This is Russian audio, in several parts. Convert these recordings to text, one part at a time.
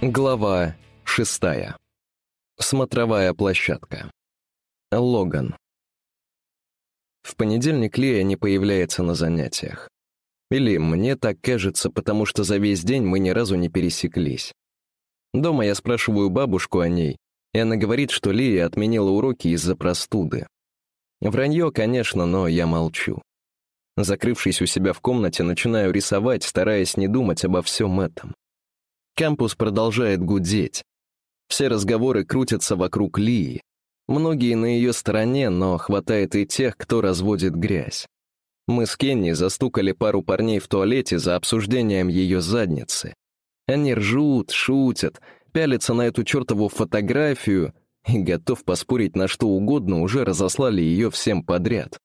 Глава шестая. Смотровая площадка. Логан. В понедельник Лия не появляется на занятиях. Или мне так кажется, потому что за весь день мы ни разу не пересеклись. Дома я спрашиваю бабушку о ней, и она говорит, что Лия отменила уроки из-за простуды. Вранье, конечно, но я молчу. Закрывшись у себя в комнате, начинаю рисовать, стараясь не думать обо всем этом. Кампус продолжает гудеть. Все разговоры крутятся вокруг Лии. Многие на ее стороне, но хватает и тех, кто разводит грязь. Мы с Кенни застукали пару парней в туалете за обсуждением ее задницы. Они ржут, шутят, пялятся на эту чертову фотографию и, готов поспорить на что угодно, уже разослали ее всем подряд.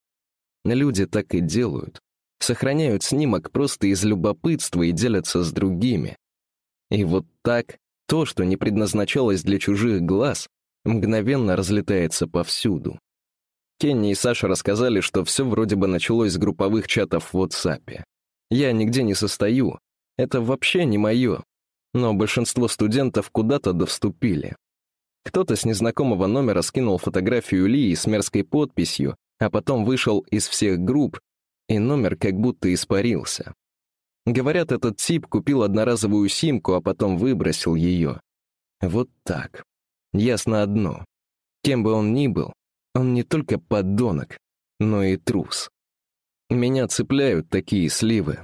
Люди так и делают. Сохраняют снимок просто из любопытства и делятся с другими. И вот так то, что не предназначалось для чужих глаз, мгновенно разлетается повсюду. Кенни и Саша рассказали, что все вроде бы началось с групповых чатов в WhatsApp. Я нигде не состою, это вообще не мое, но большинство студентов куда-то довступили. Кто-то с незнакомого номера скинул фотографию Лии с мерзкой подписью, а потом вышел из всех групп, и номер как будто испарился. Говорят, этот тип купил одноразовую симку, а потом выбросил ее. Вот так. Ясно одно. Кем бы он ни был, он не только подонок, но и трус. Меня цепляют такие сливы.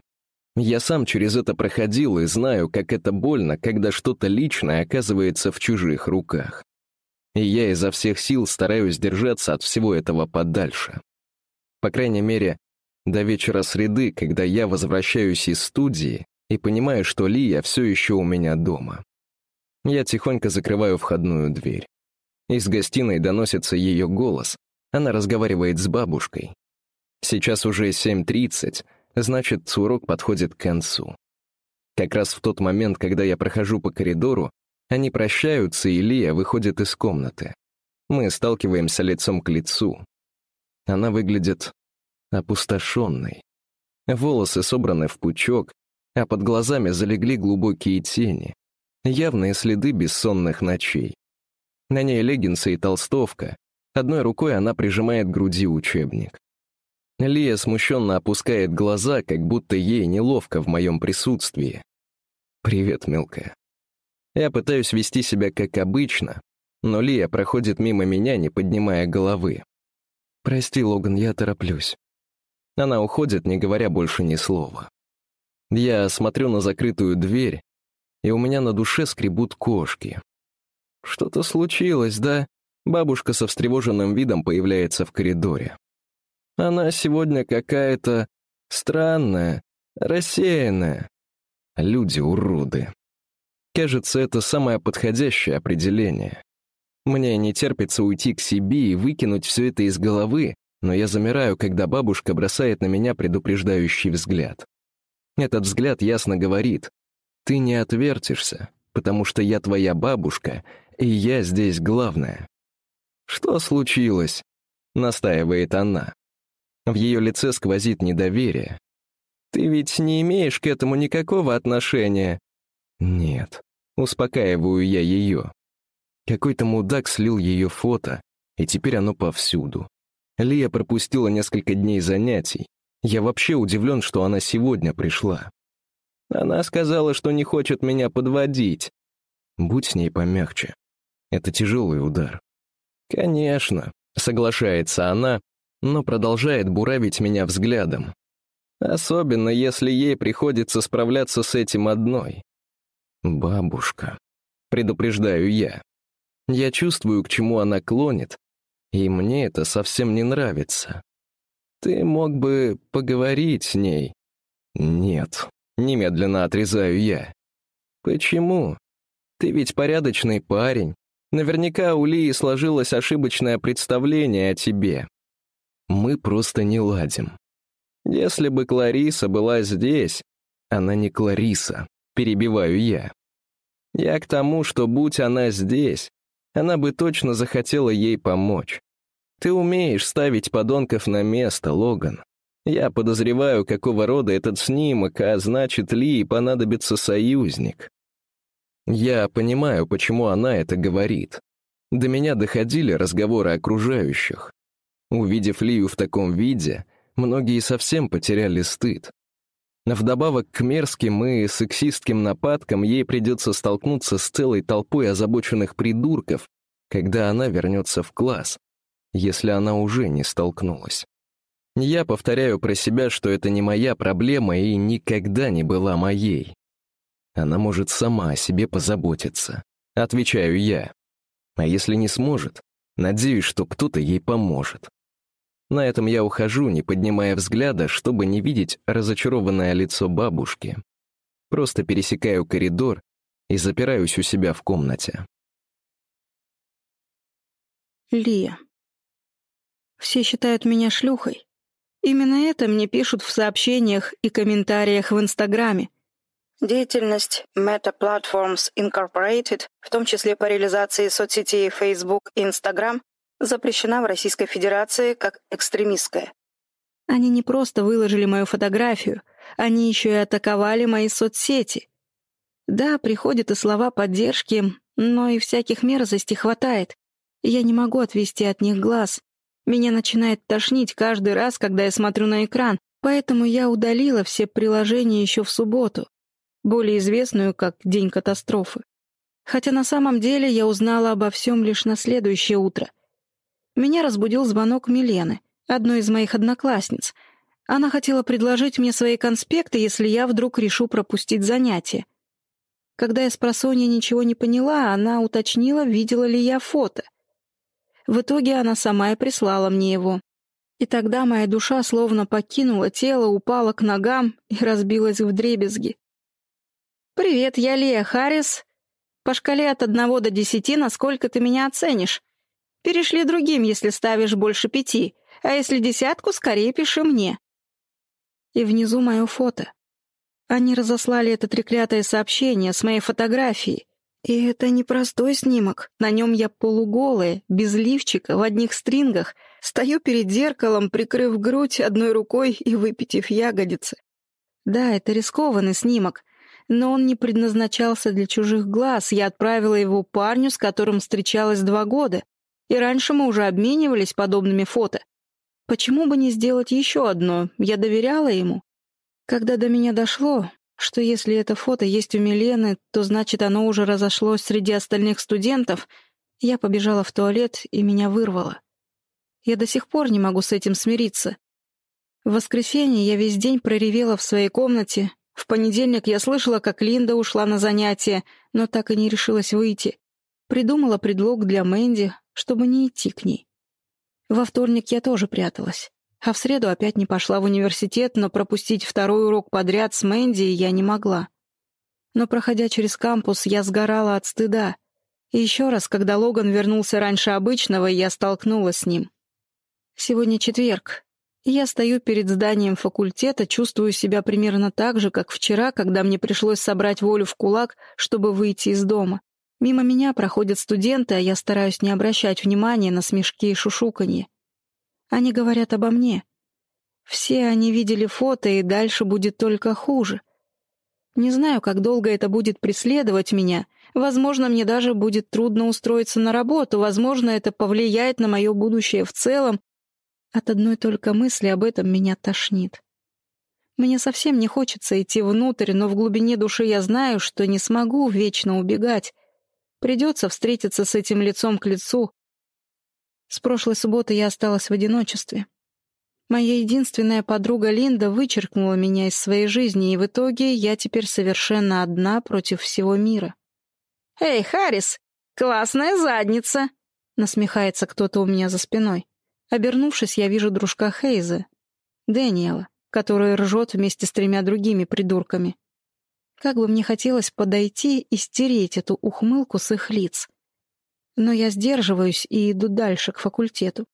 Я сам через это проходил и знаю, как это больно, когда что-то личное оказывается в чужих руках. И я изо всех сил стараюсь держаться от всего этого подальше. По крайней мере, до вечера среды, когда я возвращаюсь из студии и понимаю, что Лия все еще у меня дома. Я тихонько закрываю входную дверь. Из гостиной доносится ее голос. Она разговаривает с бабушкой. Сейчас уже 7.30, значит, урок подходит к концу. Как раз в тот момент, когда я прохожу по коридору, они прощаются, и Лия выходит из комнаты. Мы сталкиваемся лицом к лицу. Она выглядит опустошенной. Волосы собраны в пучок, а под глазами залегли глубокие тени, явные следы бессонных ночей. На ней леггинсы и толстовка, одной рукой она прижимает к груди учебник. Лия смущенно опускает глаза, как будто ей неловко в моем присутствии. «Привет, мелкая». Я пытаюсь вести себя как обычно, но Лия проходит мимо меня, не поднимая головы. «Прости, Логан, я тороплюсь». Она уходит, не говоря больше ни слова. Я смотрю на закрытую дверь, и у меня на душе скребут кошки. Что-то случилось, да? Бабушка со встревоженным видом появляется в коридоре. Она сегодня какая-то странная, рассеянная. Люди-уроды. Кажется, это самое подходящее определение. Мне не терпится уйти к себе и выкинуть все это из головы, но я замираю, когда бабушка бросает на меня предупреждающий взгляд. Этот взгляд ясно говорит, ты не отвертишься, потому что я твоя бабушка, и я здесь главная. «Что случилось?» — настаивает она. В ее лице сквозит недоверие. «Ты ведь не имеешь к этому никакого отношения?» «Нет», — успокаиваю я ее. Какой-то мудак слил ее фото, и теперь оно повсюду. Лия пропустила несколько дней занятий. Я вообще удивлен, что она сегодня пришла. Она сказала, что не хочет меня подводить. Будь с ней помягче. Это тяжелый удар. Конечно, соглашается она, но продолжает буравить меня взглядом. Особенно, если ей приходится справляться с этим одной. Бабушка. Предупреждаю я. Я чувствую, к чему она клонит, и мне это совсем не нравится. Ты мог бы поговорить с ней. Нет, немедленно отрезаю я. Почему? Ты ведь порядочный парень. Наверняка у Лии сложилось ошибочное представление о тебе. Мы просто не ладим. Если бы Клариса была здесь, она не Клариса, перебиваю я. Я к тому, что будь она здесь, она бы точно захотела ей помочь. Ты умеешь ставить подонков на место, Логан. Я подозреваю, какого рода этот снимок, а значит ли понадобится союзник. Я понимаю, почему она это говорит. До меня доходили разговоры окружающих. Увидев Лию в таком виде, многие совсем потеряли стыд. Вдобавок к мерзким и сексистским нападкам ей придется столкнуться с целой толпой озабоченных придурков, когда она вернется в класс, если она уже не столкнулась. Я повторяю про себя, что это не моя проблема и никогда не была моей. Она может сама о себе позаботиться. Отвечаю я. А если не сможет, надеюсь, что кто-то ей поможет. На этом я ухожу, не поднимая взгляда, чтобы не видеть разочарованное лицо бабушки. Просто пересекаю коридор и запираюсь у себя в комнате. Лия. Все считают меня шлюхой. Именно это мне пишут в сообщениях и комментариях в Инстаграме. Деятельность Meta Platforms Incorporated, в том числе по реализации соцсетей Facebook и Instagram, запрещена в Российской Федерации как экстремистская. Они не просто выложили мою фотографию, они еще и атаковали мои соцсети. Да, приходят и слова поддержки, но и всяких мерзостей хватает. Я не могу отвести от них глаз. Меня начинает тошнить каждый раз, когда я смотрю на экран, поэтому я удалила все приложения еще в субботу, более известную как День катастрофы. Хотя на самом деле я узнала обо всем лишь на следующее утро. Меня разбудил звонок Милены, одной из моих одноклассниц. Она хотела предложить мне свои конспекты, если я вдруг решу пропустить занятие. Когда я с просонья ничего не поняла, она уточнила, видела ли я фото — в итоге она сама и прислала мне его. И тогда моя душа словно покинула тело, упала к ногам и разбилась в дребезги. «Привет, я Лия Харрис. По шкале от одного до десяти, насколько ты меня оценишь? Перешли другим, если ставишь больше пяти, а если десятку, скорее пиши мне». И внизу мое фото. Они разослали это треклятое сообщение с моей фотографией. И это не простой снимок. На нем я полуголая, без лифчика, в одних стрингах, стою перед зеркалом, прикрыв грудь одной рукой и выпитив ягодицы. Да, это рискованный снимок, но он не предназначался для чужих глаз. Я отправила его парню, с которым встречалась два года, и раньше мы уже обменивались подобными фото. Почему бы не сделать еще одно? Я доверяла ему. Когда до меня дошло, что если это фото есть у Милены, то значит оно уже разошлось среди остальных студентов, я побежала в туалет и меня вырвало. Я до сих пор не могу с этим смириться. В воскресенье я весь день проревела в своей комнате. В понедельник я слышала, как Линда ушла на занятия, но так и не решилась выйти. Придумала предлог для Мэнди, чтобы не идти к ней. Во вторник я тоже пряталась. А в среду опять не пошла в университет, но пропустить второй урок подряд с Мэнди я не могла. Но, проходя через кампус, я сгорала от стыда. И еще раз, когда Логан вернулся раньше обычного, я столкнулась с ним. Сегодня четверг. Я стою перед зданием факультета, чувствую себя примерно так же, как вчера, когда мне пришлось собрать волю в кулак, чтобы выйти из дома. Мимо меня проходят студенты, а я стараюсь не обращать внимания на смешки и шушуканье. Они говорят обо мне. Все они видели фото, и дальше будет только хуже. Не знаю, как долго это будет преследовать меня. Возможно, мне даже будет трудно устроиться на работу. Возможно, это повлияет на мое будущее в целом. От одной только мысли об этом меня тошнит. Мне совсем не хочется идти внутрь, но в глубине души я знаю, что не смогу вечно убегать. Придется встретиться с этим лицом к лицу, с прошлой субботы я осталась в одиночестве. Моя единственная подруга Линда вычеркнула меня из своей жизни, и в итоге я теперь совершенно одна против всего мира. «Эй, Харрис, классная задница!» — насмехается кто-то у меня за спиной. Обернувшись, я вижу дружка Хейза, Дэниела, который ржет вместе с тремя другими придурками. Как бы мне хотелось подойти и стереть эту ухмылку с их лиц но я сдерживаюсь и иду дальше, к факультету.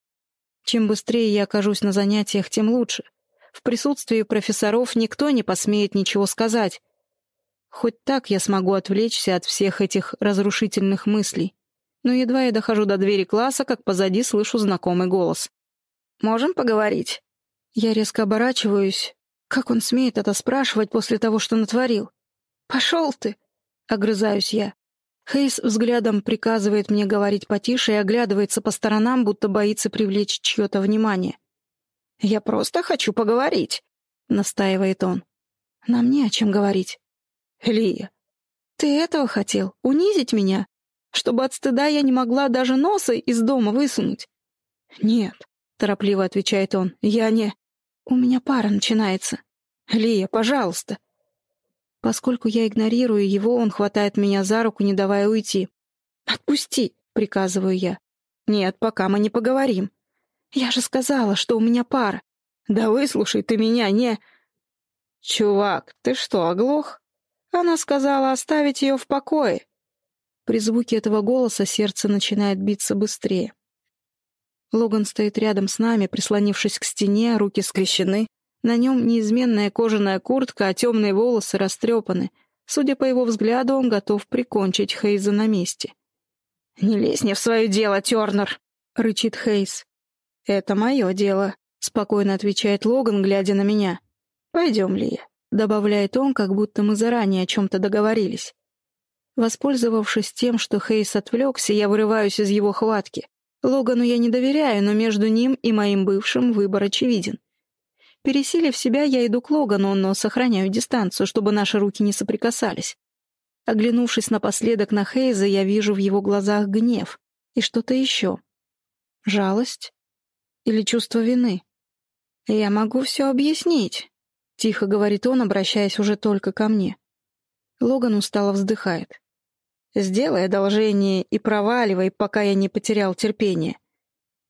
Чем быстрее я окажусь на занятиях, тем лучше. В присутствии профессоров никто не посмеет ничего сказать. Хоть так я смогу отвлечься от всех этих разрушительных мыслей. Но едва я дохожу до двери класса, как позади слышу знакомый голос. «Можем поговорить?» Я резко оборачиваюсь. Как он смеет это спрашивать после того, что натворил? «Пошел ты!» — огрызаюсь я. Хейс взглядом приказывает мне говорить потише и оглядывается по сторонам, будто боится привлечь чье-то внимание. «Я просто хочу поговорить», — настаивает он. «Нам не о чем говорить». «Лия, ты этого хотел? Унизить меня? Чтобы от стыда я не могла даже носа из дома высунуть?» «Нет», — торопливо отвечает он, — «я не...» «У меня пара начинается. Лия, пожалуйста». Поскольку я игнорирую его, он хватает меня за руку, не давая уйти. «Отпусти», — приказываю я. «Нет, пока мы не поговорим». «Я же сказала, что у меня пара». «Да выслушай ты меня, не...» «Чувак, ты что, оглох?» Она сказала оставить ее в покое. При звуке этого голоса сердце начинает биться быстрее. Логан стоит рядом с нами, прислонившись к стене, руки скрещены. На нем неизменная кожаная куртка, а темные волосы растрепаны. Судя по его взгляду, он готов прикончить Хейза на месте. «Не лезь не в свое дело, Тернер!» — рычит Хейз. «Это мое дело», — спокойно отвечает Логан, глядя на меня. «Пойдем, Лия», — добавляет он, как будто мы заранее о чем-то договорились. Воспользовавшись тем, что Хейс отвлекся, я вырываюсь из его хватки. Логану я не доверяю, но между ним и моим бывшим выбор очевиден. Пересилив себя, я иду к Логану, но сохраняю дистанцию, чтобы наши руки не соприкасались. Оглянувшись напоследок на Хейза, я вижу в его глазах гнев и что-то еще. Жалость или чувство вины. «Я могу все объяснить», — тихо говорит он, обращаясь уже только ко мне. Логан устало вздыхает. Сделай одолжение и проваливай, пока я не потерял терпение.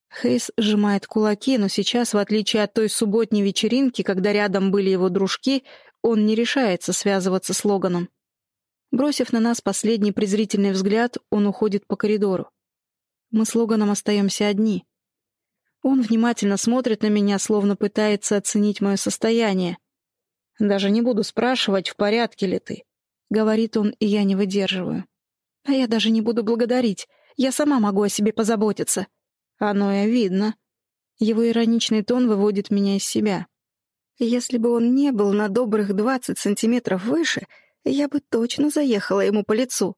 Хейс сжимает кулаки, но сейчас, в отличие от той субботней вечеринки, когда рядом были его дружки, он не решается связываться с Логаном. Бросив на нас последний презрительный взгляд, он уходит по коридору. Мы с Логаном остаемся одни. Он внимательно смотрит на меня, словно пытается оценить мое состояние. «Даже не буду спрашивать, в порядке ли ты», — говорит он, и я не выдерживаю. А я даже не буду благодарить. Я сама могу о себе позаботиться. Оно и видно. Его ироничный тон выводит меня из себя. Если бы он не был на добрых двадцать сантиметров выше, я бы точно заехала ему по лицу.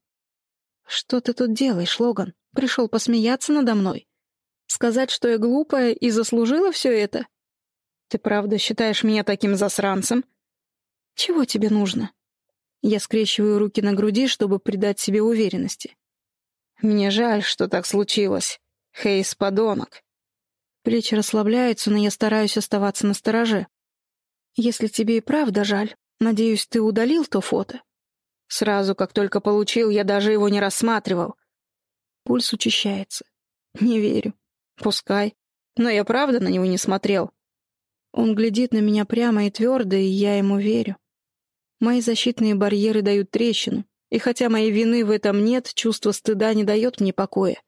«Что ты тут делаешь, Логан? Пришел посмеяться надо мной? Сказать, что я глупая и заслужила все это? Ты правда считаешь меня таким засранцем? Чего тебе нужно?» Я скрещиваю руки на груди, чтобы придать себе уверенности. Мне жаль, что так случилось. Хейс — подонок. Плечи расслабляются, но я стараюсь оставаться на стороже. Если тебе и правда жаль, надеюсь, ты удалил то фото? Сразу, как только получил, я даже его не рассматривал. Пульс учащается. Не верю. Пускай. Но я правда на него не смотрел. Он глядит на меня прямо и твердо, и я ему верю. Мои защитные барьеры дают трещину, и хотя моей вины в этом нет, чувство стыда не дает мне покоя.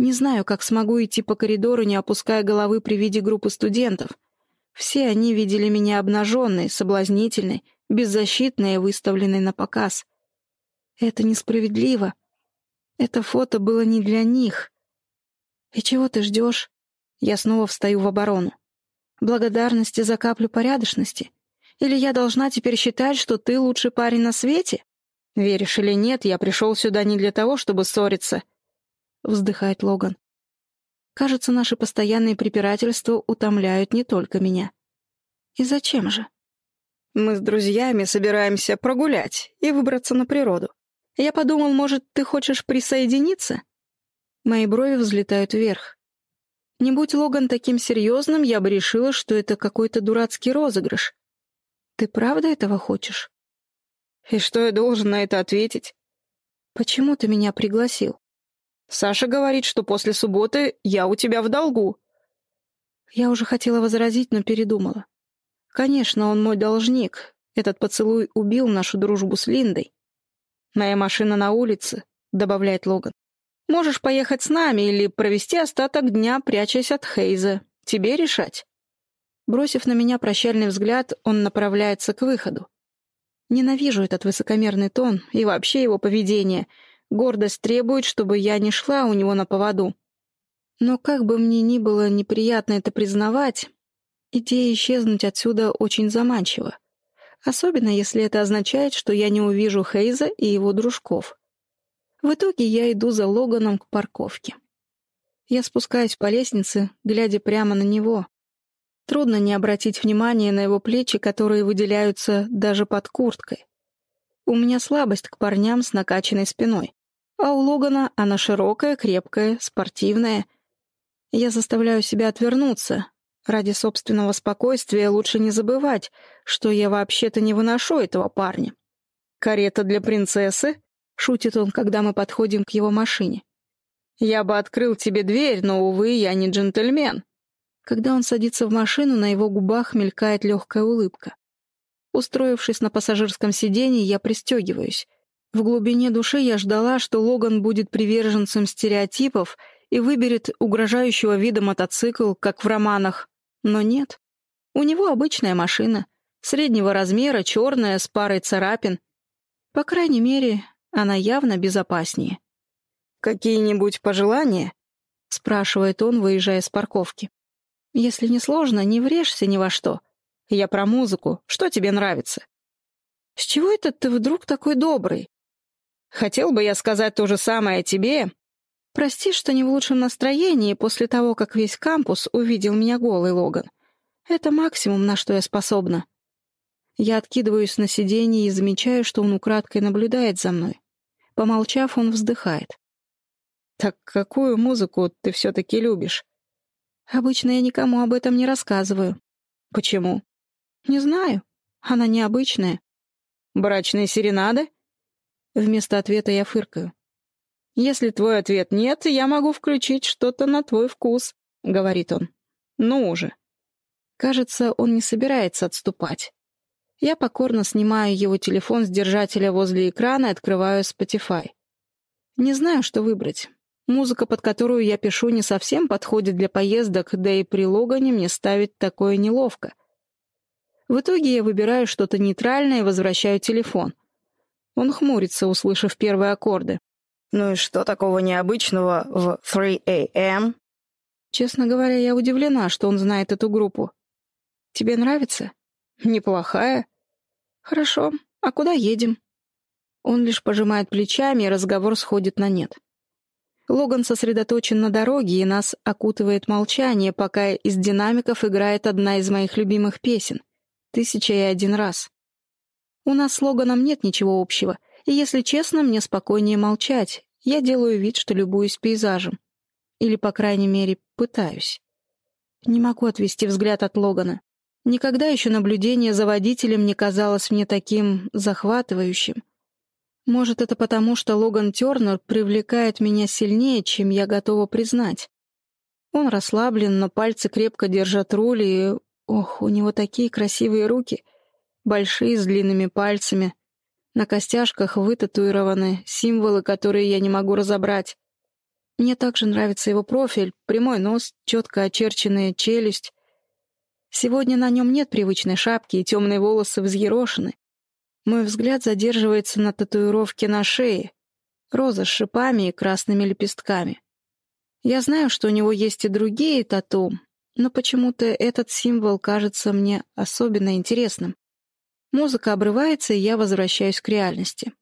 Не знаю, как смогу идти по коридору, не опуская головы при виде группы студентов. Все они видели меня обнаженной, соблазнительной, беззащитной и выставленной на показ. Это несправедливо. Это фото было не для них. И чего ты ждешь? Я снова встаю в оборону. Благодарности за каплю порядочности — или я должна теперь считать, что ты лучший парень на свете? Веришь или нет, я пришел сюда не для того, чтобы ссориться. Вздыхает Логан. Кажется, наши постоянные препирательства утомляют не только меня. И зачем же? Мы с друзьями собираемся прогулять и выбраться на природу. Я подумал, может, ты хочешь присоединиться? Мои брови взлетают вверх. Не будь Логан таким серьезным, я бы решила, что это какой-то дурацкий розыгрыш. Ты правда этого хочешь? И что я должен на это ответить? Почему ты меня пригласил? Саша говорит, что после субботы я у тебя в долгу. Я уже хотела возразить, но передумала. Конечно, он мой должник. Этот поцелуй убил нашу дружбу с Линдой. Моя машина на улице, добавляет Логан. Можешь поехать с нами или провести остаток дня, прячась от Хейза. Тебе решать. Бросив на меня прощальный взгляд, он направляется к выходу. Ненавижу этот высокомерный тон и вообще его поведение. Гордость требует, чтобы я не шла у него на поводу. Но как бы мне ни было неприятно это признавать, идея исчезнуть отсюда очень заманчива. Особенно, если это означает, что я не увижу Хейза и его дружков. В итоге я иду за Логаном к парковке. Я спускаюсь по лестнице, глядя прямо на него. Трудно не обратить внимание на его плечи, которые выделяются даже под курткой. У меня слабость к парням с накачанной спиной. А у Логана она широкая, крепкая, спортивная. Я заставляю себя отвернуться. Ради собственного спокойствия лучше не забывать, что я вообще-то не выношу этого парня. «Карета для принцессы?» — шутит он, когда мы подходим к его машине. Я бы открыл тебе дверь, но, увы, я не джентльмен». Когда он садится в машину, на его губах мелькает легкая улыбка. Устроившись на пассажирском сиденье, я пристегиваюсь. В глубине души я ждала, что Логан будет приверженцем стереотипов и выберет угрожающего вида мотоцикл, как в романах. Но нет. У него обычная машина, среднего размера, черная, с парой царапин. По крайней мере, она явно безопаснее. «Какие-нибудь пожелания?» — спрашивает он, выезжая с парковки. «Если не сложно, не врежься ни во что. Я про музыку. Что тебе нравится?» «С чего это ты вдруг такой добрый?» «Хотел бы я сказать то же самое тебе». «Прости, что не в лучшем настроении после того, как весь кампус увидел меня голый, Логан. Это максимум, на что я способна». Я откидываюсь на сиденье и замечаю, что он украдкой наблюдает за мной. Помолчав, он вздыхает. «Так какую музыку ты все-таки любишь?» «Обычно я никому об этом не рассказываю». «Почему?» «Не знаю. Она необычная». «Брачные серенады?» Вместо ответа я фыркаю. «Если твой ответ нет, я могу включить что-то на твой вкус», — говорит он. «Ну уже». Кажется, он не собирается отступать. Я покорно снимаю его телефон с держателя возле экрана и открываю Spotify. Не знаю, что выбрать. Музыка, под которую я пишу, не совсем подходит для поездок, да и при Логане мне ставить такое неловко. В итоге я выбираю что-то нейтральное и возвращаю телефон. Он хмурится, услышав первые аккорды. «Ну и что такого необычного в 3 a.m.?» Честно говоря, я удивлена, что он знает эту группу. «Тебе нравится?» «Неплохая». «Хорошо. А куда едем?» Он лишь пожимает плечами, и разговор сходит на нет. Логан сосредоточен на дороге, и нас окутывает молчание, пока из динамиков играет одна из моих любимых песен «Тысяча и один раз». У нас с Логаном нет ничего общего, и, если честно, мне спокойнее молчать. Я делаю вид, что любуюсь пейзажем. Или, по крайней мере, пытаюсь. Не могу отвести взгляд от Логана. Никогда еще наблюдение за водителем не казалось мне таким захватывающим. Может, это потому, что Логан Тернер привлекает меня сильнее, чем я готова признать. Он расслаблен, но пальцы крепко держат руль, и... Ох, у него такие красивые руки. Большие, с длинными пальцами. На костяшках вытатуированы символы, которые я не могу разобрать. Мне также нравится его профиль, прямой нос, четко очерченная челюсть. Сегодня на нем нет привычной шапки, и темные волосы взъерошены. Мой взгляд задерживается на татуировке на шее. Роза с шипами и красными лепестками. Я знаю, что у него есть и другие тату, но почему-то этот символ кажется мне особенно интересным. Музыка обрывается, и я возвращаюсь к реальности.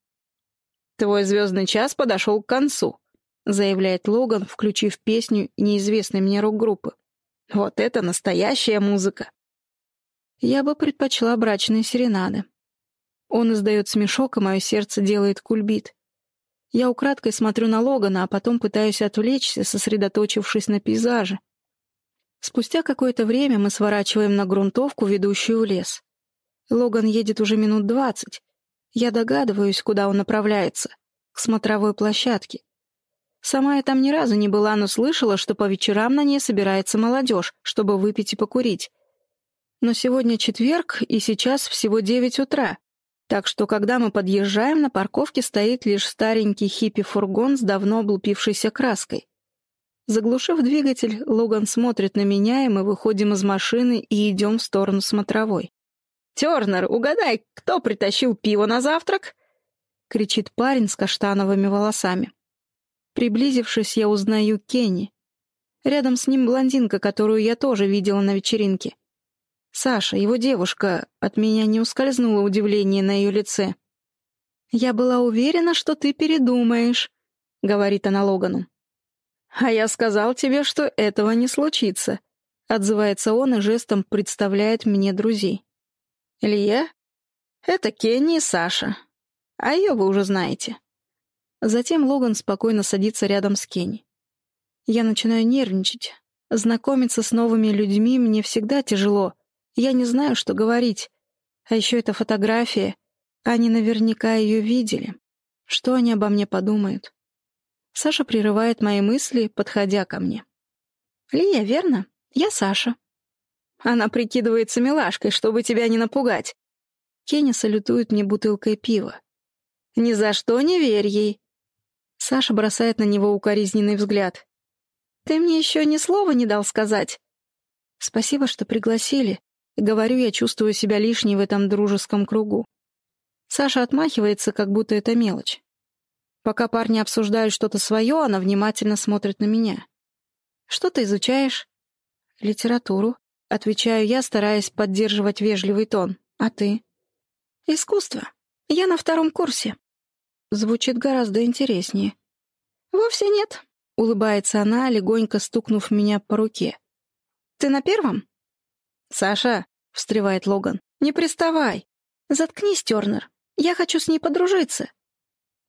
«Твой звездный час подошел к концу», — заявляет Логан, включив песню неизвестной мне рок-группы. «Вот это настоящая музыка!» Я бы предпочла брачные серенады. Он издает смешок, и мое сердце делает кульбит. Я украдкой смотрю на Логана, а потом пытаюсь отвлечься, сосредоточившись на пейзаже. Спустя какое-то время мы сворачиваем на грунтовку, ведущую в лес. Логан едет уже минут двадцать. Я догадываюсь, куда он направляется. К смотровой площадке. Сама я там ни разу не была, но слышала, что по вечерам на ней собирается молодежь, чтобы выпить и покурить. Но сегодня четверг, и сейчас всего девять утра. Так что, когда мы подъезжаем, на парковке стоит лишь старенький хиппи-фургон с давно облупившейся краской. Заглушив двигатель, Логан смотрит на меня, и мы выходим из машины и идем в сторону смотровой. «Тернер, угадай, кто притащил пиво на завтрак?» — кричит парень с каштановыми волосами. Приблизившись, я узнаю Кенни. Рядом с ним блондинка, которую я тоже видела на вечеринке. Саша, его девушка, от меня не ускользнуло удивление на ее лице. «Я была уверена, что ты передумаешь», — говорит она Логану. «А я сказал тебе, что этого не случится», — отзывается он и жестом представляет мне друзей. «Илья? Это Кенни и Саша. А ее вы уже знаете». Затем Логан спокойно садится рядом с Кенни. Я начинаю нервничать. Знакомиться с новыми людьми мне всегда тяжело. Я не знаю, что говорить. А еще эта фотография. Они наверняка ее видели. Что они обо мне подумают? Саша прерывает мои мысли, подходя ко мне. «Лия, верно? Я Саша». Она прикидывается милашкой, чтобы тебя не напугать. Кенни салютует мне бутылкой пива. «Ни за что не верь ей». Саша бросает на него укоризненный взгляд. «Ты мне еще ни слова не дал сказать». «Спасибо, что пригласили», — говорю я, чувствую себя лишней в этом дружеском кругу. Саша отмахивается, как будто это мелочь. Пока парни обсуждают что-то свое, она внимательно смотрит на меня. «Что ты изучаешь?» «Литературу», — отвечаю я, стараясь поддерживать вежливый тон. «А ты?» «Искусство. Я на втором курсе». Звучит гораздо интереснее. «Вовсе нет», — улыбается она, легонько стукнув меня по руке. «Ты на первом?» «Саша», — встревает Логан, — «не приставай». «Заткнись, Тернер. Я хочу с ней подружиться».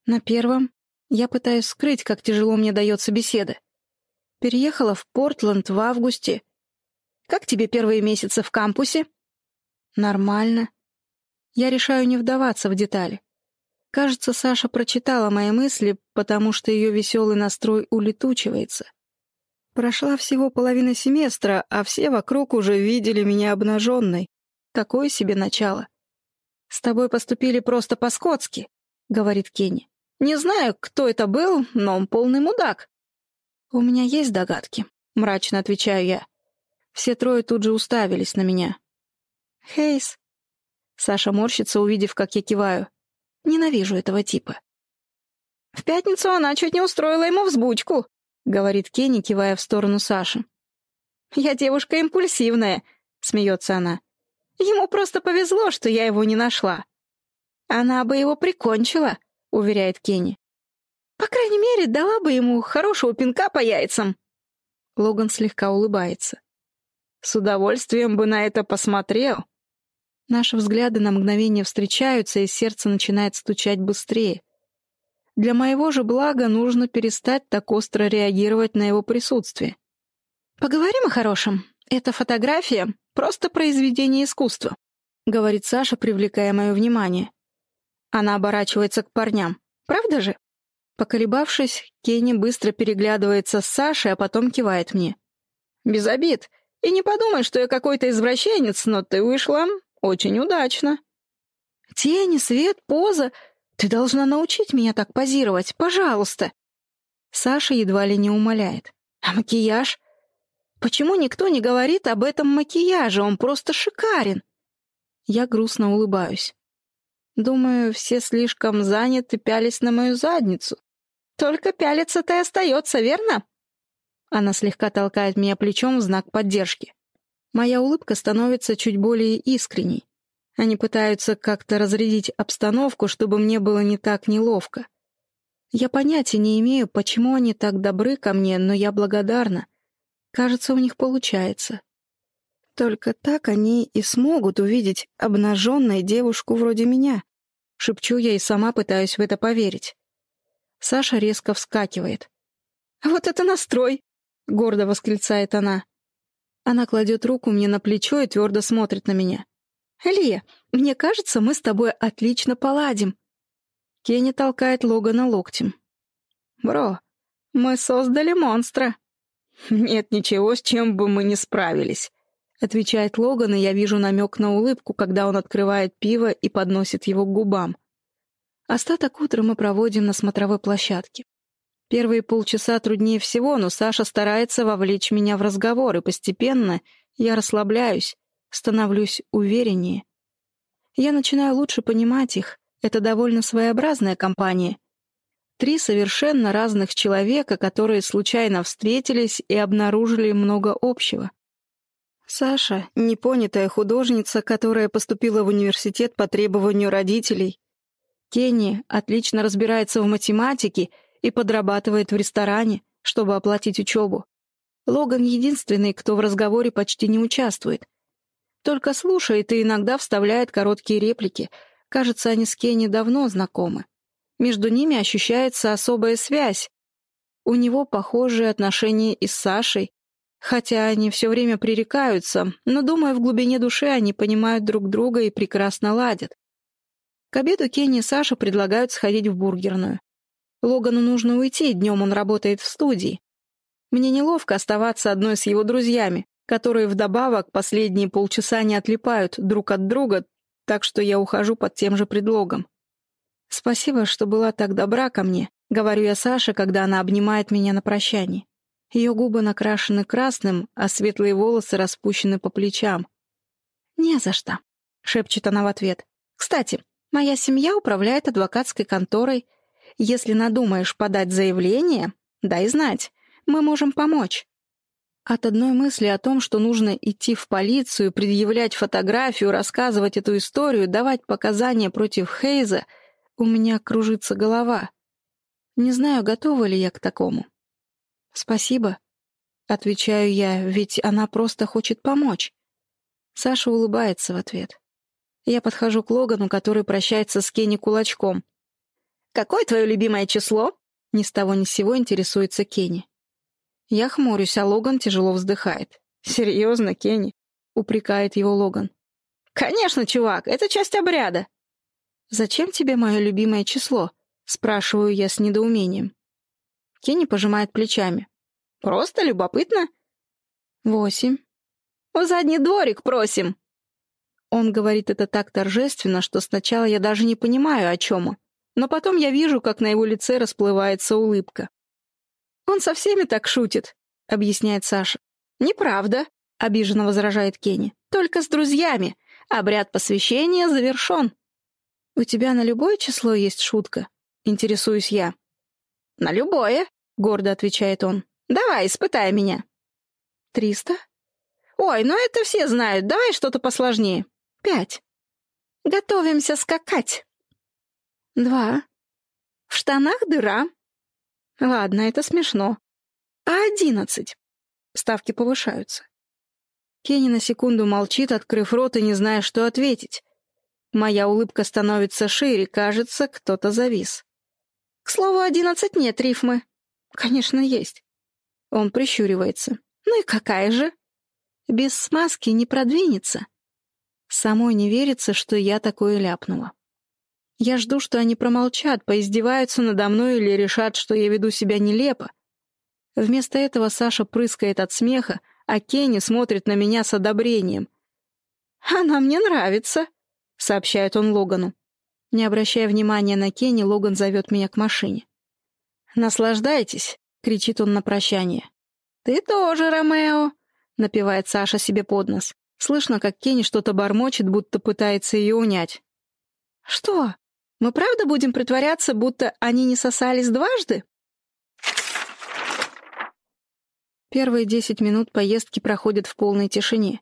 На первом я пытаюсь скрыть, как тяжело мне дается беседа. Переехала в Портленд в августе. Как тебе первые месяцы в кампусе? Нормально. Я решаю не вдаваться в детали. Кажется, Саша прочитала мои мысли, потому что ее веселый настрой улетучивается. Прошла всего половина семестра, а все вокруг уже видели меня обнаженной. Такое себе начало. «С тобой поступили просто по-скотски», — говорит Кенни. «Не знаю, кто это был, но он полный мудак». «У меня есть догадки», — мрачно отвечаю я. Все трое тут же уставились на меня. «Хейс». Саша морщится, увидев, как я киваю. «Ненавижу этого типа». «В пятницу она чуть не устроила ему взбучку», — говорит Кенни, кивая в сторону Саши. «Я девушка импульсивная», — смеется она. Ему просто повезло, что я его не нашла. Она бы его прикончила, уверяет Кенни. По крайней мере, дала бы ему хорошего пинка по яйцам. Логан слегка улыбается. С удовольствием бы на это посмотрел. Наши взгляды на мгновение встречаются, и сердце начинает стучать быстрее. Для моего же блага нужно перестать так остро реагировать на его присутствие. «Поговорим о хорошем. Эта фотография Просто произведение искусства», — говорит Саша, привлекая мое внимание. Она оборачивается к парням. «Правда же?» Поколебавшись, Кенни быстро переглядывается с Сашей, а потом кивает мне. «Без обид. И не подумай, что я какой-то извращенец, но ты вышла очень удачно». «Тени, свет, поза. Ты должна научить меня так позировать, пожалуйста». Саша едва ли не умоляет. «А макияж? Почему никто не говорит об этом макияже? Он просто шикарен. Я грустно улыбаюсь. Думаю, все слишком заняты пялись на мою задницу. Только пялиться-то и остается, верно? Она слегка толкает меня плечом в знак поддержки. Моя улыбка становится чуть более искренней. Они пытаются как-то разрядить обстановку, чтобы мне было не так неловко. Я понятия не имею, почему они так добры ко мне, но я благодарна — Кажется, у них получается. Только так они и смогут увидеть обнаженной девушку вроде меня. Шепчу я и сама пытаюсь в это поверить. Саша резко вскакивает. «Вот это настрой!» — гордо восклицает она. Она кладет руку мне на плечо и твердо смотрит на меня. «Лия, мне кажется, мы с тобой отлично поладим». Кенни толкает Логана локтем. «Бро, мы создали монстра». «Нет ничего, с чем бы мы не справились», — отвечает Логан, и я вижу намек на улыбку, когда он открывает пиво и подносит его к губам. Остаток утра мы проводим на смотровой площадке. Первые полчаса труднее всего, но Саша старается вовлечь меня в разговор, и постепенно я расслабляюсь, становлюсь увереннее. Я начинаю лучше понимать их. Это довольно своеобразная компания — Три совершенно разных человека, которые случайно встретились и обнаружили много общего. Саша — непонятая художница, которая поступила в университет по требованию родителей. Кенни отлично разбирается в математике и подрабатывает в ресторане, чтобы оплатить учебу. Логан единственный, кто в разговоре почти не участвует. Только слушает и иногда вставляет короткие реплики. Кажется, они с Кенни давно знакомы. Между ними ощущается особая связь. У него похожие отношения и с Сашей, хотя они все время пререкаются, но, думаю, в глубине души они понимают друг друга и прекрасно ладят. К обеду Кенни и Саша предлагают сходить в бургерную. Логану нужно уйти, днем он работает в студии. Мне неловко оставаться одной с его друзьями, которые вдобавок последние полчаса не отлипают друг от друга, так что я ухожу под тем же предлогом. «Спасибо, что была так добра ко мне», — говорю я Саше, когда она обнимает меня на прощании. Ее губы накрашены красным, а светлые волосы распущены по плечам. «Не за что», — шепчет она в ответ. «Кстати, моя семья управляет адвокатской конторой. Если надумаешь подать заявление, дай знать, мы можем помочь». От одной мысли о том, что нужно идти в полицию, предъявлять фотографию, рассказывать эту историю, давать показания против Хейза, у меня кружится голова. Не знаю, готова ли я к такому. «Спасибо», — отвечаю я, ведь она просто хочет помочь. Саша улыбается в ответ. Я подхожу к Логану, который прощается с Кенни кулачком. «Какое твое любимое число?» Ни с того ни с сего интересуется Кенни. Я хмурюсь, а Логан тяжело вздыхает. «Серьезно, Кенни?» — упрекает его Логан. «Конечно, чувак, это часть обряда». «Зачем тебе мое любимое число?» — спрашиваю я с недоумением. Кенни пожимает плечами. «Просто любопытно». «Восемь». «В задний дворик просим». Он говорит это так торжественно, что сначала я даже не понимаю, о чем он. Но потом я вижу, как на его лице расплывается улыбка. «Он со всеми так шутит», — объясняет Саша. «Неправда», — обиженно возражает Кенни. «Только с друзьями. Обряд посвящения завершен». «У тебя на любое число есть шутка?» — интересуюсь я. «На любое», — гордо отвечает он. «Давай, испытай меня». «Триста?» «Ой, ну это все знают. Давай что-то посложнее». «Пять». «Готовимся скакать». «Два». «В штанах дыра». «Ладно, это смешно». «А одиннадцать?» Ставки повышаются. Кенни на секунду молчит, открыв рот и не зная, что ответить. Моя улыбка становится шире, кажется, кто-то завис. К слову, одиннадцать нет рифмы. Конечно, есть. Он прищуривается. Ну и какая же? Без смазки не продвинется. Самой не верится, что я такое ляпнула. Я жду, что они промолчат, поиздеваются надо мной или решат, что я веду себя нелепо. Вместо этого Саша прыскает от смеха, а Кенни смотрит на меня с одобрением. «Она мне нравится», — сообщает он Логану. Не обращая внимания на Кенни, Логан зовет меня к машине. «Наслаждайтесь!» — кричит он на прощание. «Ты тоже, Ромео!» — напевает Саша себе под нос. Слышно, как Кенни что-то бормочет, будто пытается ее унять. «Что? Мы правда будем притворяться, будто они не сосались дважды?» Первые десять минут поездки проходят в полной тишине.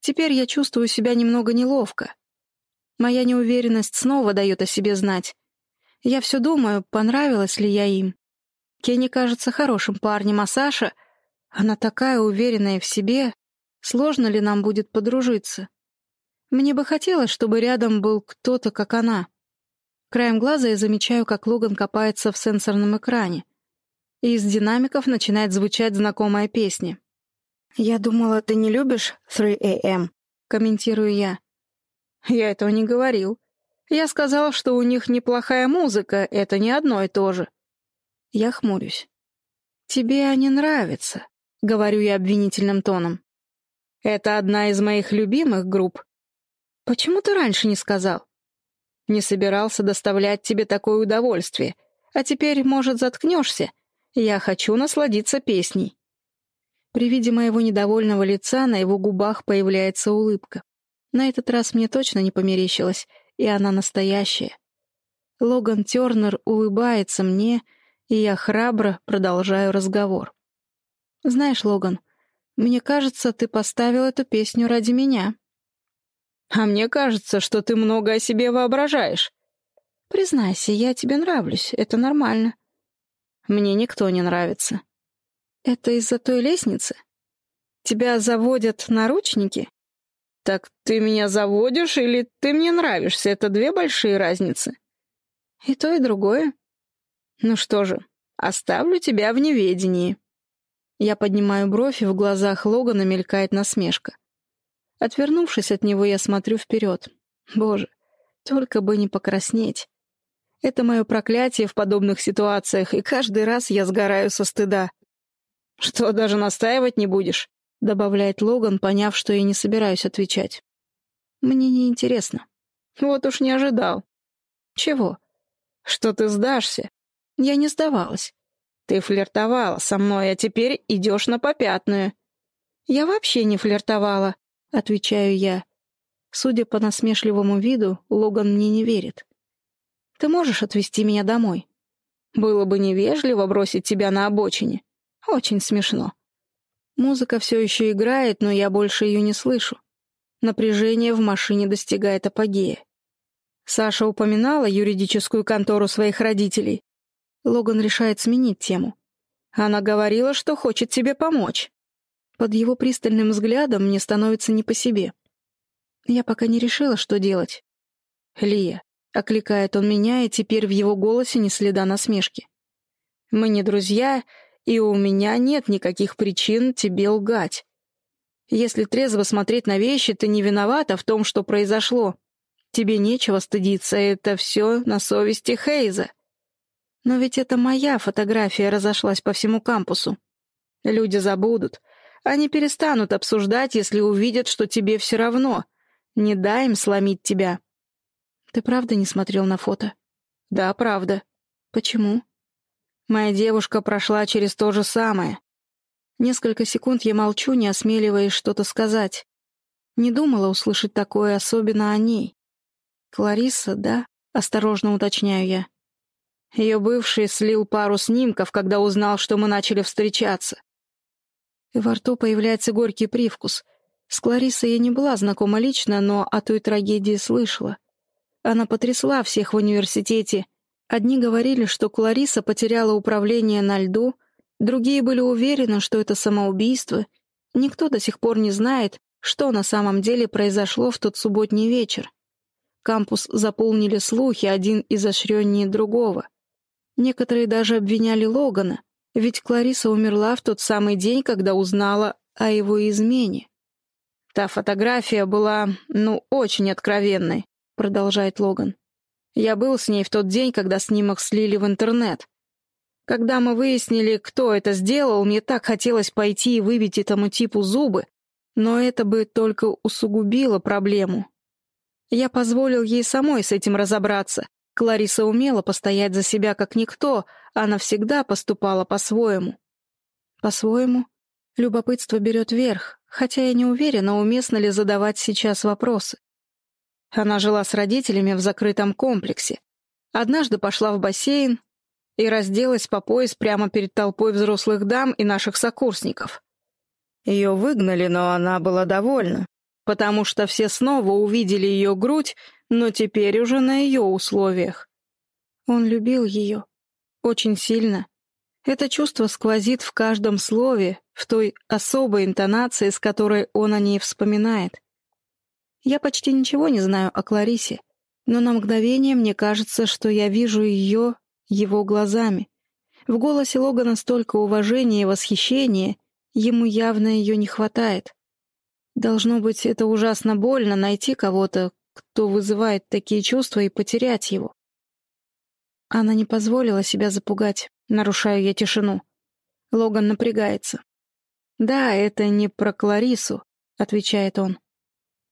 Теперь я чувствую себя немного неловко. Моя неуверенность снова дает о себе знать. Я все думаю, понравилась ли я им. Кенни кажется хорошим парнем, а Саша... Она такая уверенная в себе. Сложно ли нам будет подружиться? Мне бы хотелось, чтобы рядом был кто-то, как она. Краем глаза я замечаю, как Логан копается в сенсорном экране. И из динамиков начинает звучать знакомая песня. «Я думала, ты не любишь 3 AM», — комментирую я. Я этого не говорил. Я сказал, что у них неплохая музыка, это не одно и то же. Я хмурюсь. Тебе они нравятся, говорю я обвинительным тоном. Это одна из моих любимых групп. Почему ты раньше не сказал? Не собирался доставлять тебе такое удовольствие, а теперь, может, заткнешься? Я хочу насладиться песней. При виде моего недовольного лица на его губах появляется улыбка. На этот раз мне точно не померещилось, и она настоящая. Логан Тернер улыбается мне, и я храбро продолжаю разговор. «Знаешь, Логан, мне кажется, ты поставил эту песню ради меня». «А мне кажется, что ты много о себе воображаешь». «Признайся, я тебе нравлюсь, это нормально». Мне никто не нравится. Это из-за той лестницы? Тебя заводят наручники? Так ты меня заводишь или ты мне нравишься? Это две большие разницы. И то, и другое. Ну что же, оставлю тебя в неведении. Я поднимаю бровь, и в глазах Логана мелькает насмешка. Отвернувшись от него, я смотрю вперед. Боже, только бы не покраснеть. Это мое проклятие в подобных ситуациях, и каждый раз я сгораю со стыда. «Что, даже настаивать не будешь?» — добавляет Логан, поняв, что я не собираюсь отвечать. «Мне не интересно. Вот уж не ожидал». «Чего?» «Что ты сдашься?» «Я не сдавалась. Ты флиртовала со мной, а теперь идешь на попятную». «Я вообще не флиртовала», — отвечаю я. Судя по насмешливому виду, Логан мне не верит. «Ты можешь отвезти меня домой?» «Было бы невежливо бросить тебя на обочине. Очень смешно». Музыка все еще играет, но я больше ее не слышу. Напряжение в машине достигает апогея. Саша упоминала юридическую контору своих родителей. Логан решает сменить тему. Она говорила, что хочет тебе помочь. Под его пристальным взглядом мне становится не по себе. Я пока не решила, что делать. «Лия», — окликает он меня, и теперь в его голосе ни следа насмешки. «Мы не друзья, и у меня нет никаких причин тебе лгать. Если трезво смотреть на вещи, ты не виновата в том, что произошло. Тебе нечего стыдиться, это все на совести Хейза. Но ведь это моя фотография разошлась по всему кампусу. Люди забудут. Они перестанут обсуждать, если увидят, что тебе все равно — не дай им сломить тебя. Ты правда не смотрел на фото? Да, правда. Почему? Моя девушка прошла через то же самое. Несколько секунд я молчу, не осмеливаясь что-то сказать. Не думала услышать такое, особенно о ней. Клариса, да? Осторожно уточняю я. Ее бывший слил пару снимков, когда узнал, что мы начали встречаться. И во рту появляется горький привкус — с Клариссой я не была знакома лично, но о той трагедии слышала. Она потрясла всех в университете. Одни говорили, что Клариса потеряла управление на льду, другие были уверены, что это самоубийство. Никто до сих пор не знает, что на самом деле произошло в тот субботний вечер. Кампус заполнили слухи, один изощреннее другого. Некоторые даже обвиняли Логана, ведь Клариса умерла в тот самый день, когда узнала о его измене. «Та фотография была, ну, очень откровенной», — продолжает Логан. «Я был с ней в тот день, когда снимок слили в интернет. Когда мы выяснили, кто это сделал, мне так хотелось пойти и выбить этому типу зубы, но это бы только усугубило проблему. Я позволил ей самой с этим разобраться. Клариса умела постоять за себя как никто, она всегда поступала по-своему. По-своему? Любопытство берет верх, хотя я не уверена, уместно ли задавать сейчас вопросы. Она жила с родителями в закрытом комплексе. Однажды пошла в бассейн и разделась по пояс прямо перед толпой взрослых дам и наших сокурсников. Ее выгнали, но она была довольна, потому что все снова увидели ее грудь, но теперь уже на ее условиях. Он любил ее. Очень сильно. Это чувство сквозит в каждом слове, в той особой интонации, с которой он о ней вспоминает. Я почти ничего не знаю о Кларисе, но на мгновение мне кажется, что я вижу ее его глазами. В голосе Логана столько уважения и восхищения, ему явно ее не хватает. Должно быть, это ужасно больно найти кого-то, кто вызывает такие чувства и потерять его. Она не позволила себя запугать. Нарушаю я тишину. Логан напрягается. «Да, это не про Кларису», — отвечает он.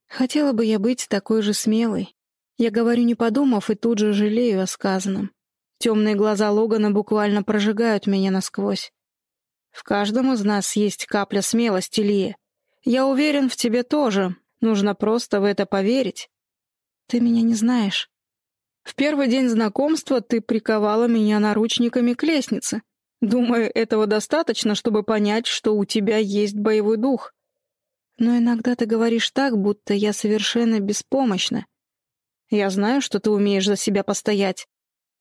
«Хотела бы я быть такой же смелой. Я говорю, не подумав, и тут же жалею о сказанном. Темные глаза Логана буквально прожигают меня насквозь. В каждом из нас есть капля смелости, Лия. Я уверен, в тебе тоже. Нужно просто в это поверить. Ты меня не знаешь. В первый день знакомства ты приковала меня наручниками к лестнице. Думаю, этого достаточно, чтобы понять, что у тебя есть боевой дух. Но иногда ты говоришь так, будто я совершенно беспомощна. Я знаю, что ты умеешь за себя постоять.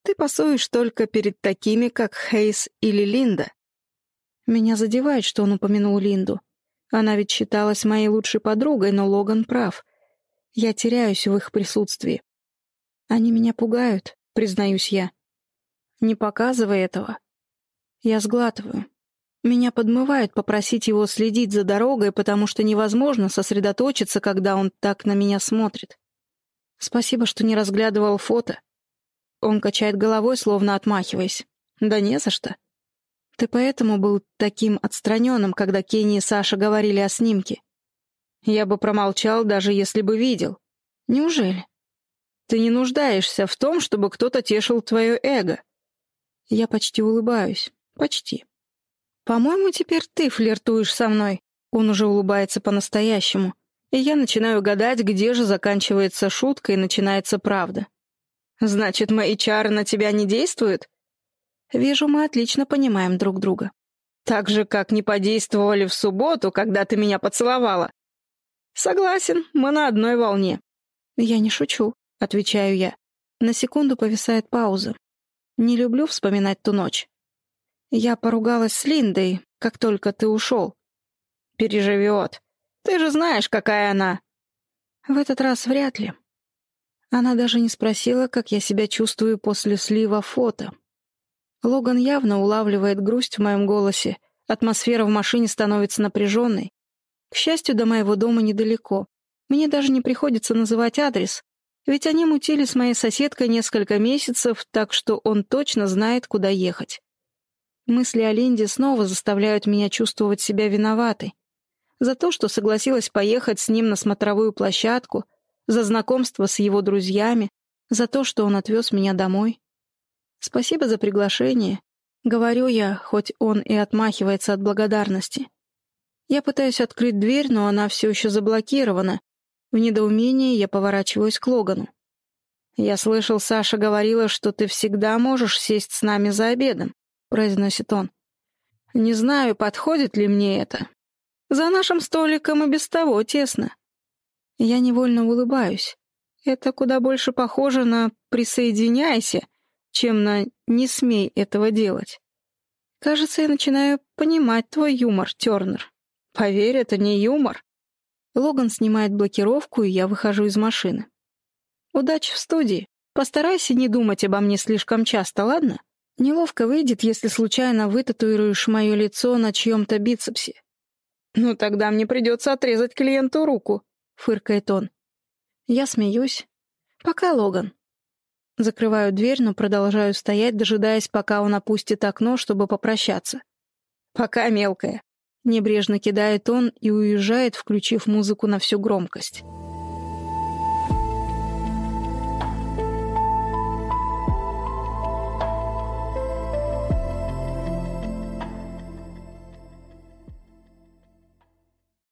Ты пасуешь только перед такими, как Хейс или Линда. Меня задевает, что он упомянул Линду. Она ведь считалась моей лучшей подругой, но Логан прав. Я теряюсь в их присутствии. Они меня пугают, признаюсь я. Не показывай этого. Я сглатываю. Меня подмывает попросить его следить за дорогой, потому что невозможно сосредоточиться, когда он так на меня смотрит. Спасибо, что не разглядывал фото. Он качает головой, словно отмахиваясь. Да не за что. Ты поэтому был таким отстраненным, когда Кенни и Саша говорили о снимке. Я бы промолчал, даже если бы видел. Неужели? Ты не нуждаешься в том, чтобы кто-то тешил твое эго. Я почти улыбаюсь. Почти. По-моему, теперь ты флиртуешь со мной. Он уже улыбается по-настоящему. И я начинаю гадать, где же заканчивается шутка и начинается правда. Значит, мои чары на тебя не действуют? Вижу, мы отлично понимаем друг друга. Так же, как не подействовали в субботу, когда ты меня поцеловала. Согласен, мы на одной волне. Я не шучу, отвечаю я. На секунду повисает пауза. Не люблю вспоминать ту ночь. Я поругалась с Линдой, как только ты ушел. Переживет. Ты же знаешь, какая она. В этот раз вряд ли. Она даже не спросила, как я себя чувствую после слива фото. Логан явно улавливает грусть в моем голосе. Атмосфера в машине становится напряженной. К счастью, до моего дома недалеко. Мне даже не приходится называть адрес, ведь они мутили с моей соседкой несколько месяцев, так что он точно знает, куда ехать. Мысли о Линде снова заставляют меня чувствовать себя виноватой. За то, что согласилась поехать с ним на смотровую площадку, за знакомство с его друзьями, за то, что он отвез меня домой. Спасибо за приглашение. Говорю я, хоть он и отмахивается от благодарности. Я пытаюсь открыть дверь, но она все еще заблокирована. В недоумении я поворачиваюсь к Логану. «Я слышал, Саша говорила, что ты всегда можешь сесть с нами за обедом», — произносит он. «Не знаю, подходит ли мне это. За нашим столиком и без того тесно». Я невольно улыбаюсь. Это куда больше похоже на «присоединяйся», чем на «не смей этого делать». Кажется, я начинаю понимать твой юмор, Тернер. Поверь, это не юмор. Логан снимает блокировку, и я выхожу из машины. Удачи в студии. Постарайся не думать обо мне слишком часто, ладно? Неловко выйдет, если случайно вытатуируешь мое лицо на чьем-то бицепсе. «Ну тогда мне придется отрезать клиенту руку», — фыркает он. Я смеюсь. «Пока, Логан». Закрываю дверь, но продолжаю стоять, дожидаясь, пока он опустит окно, чтобы попрощаться. «Пока, мелкая». Небрежно кидает он и уезжает, включив музыку на всю громкость.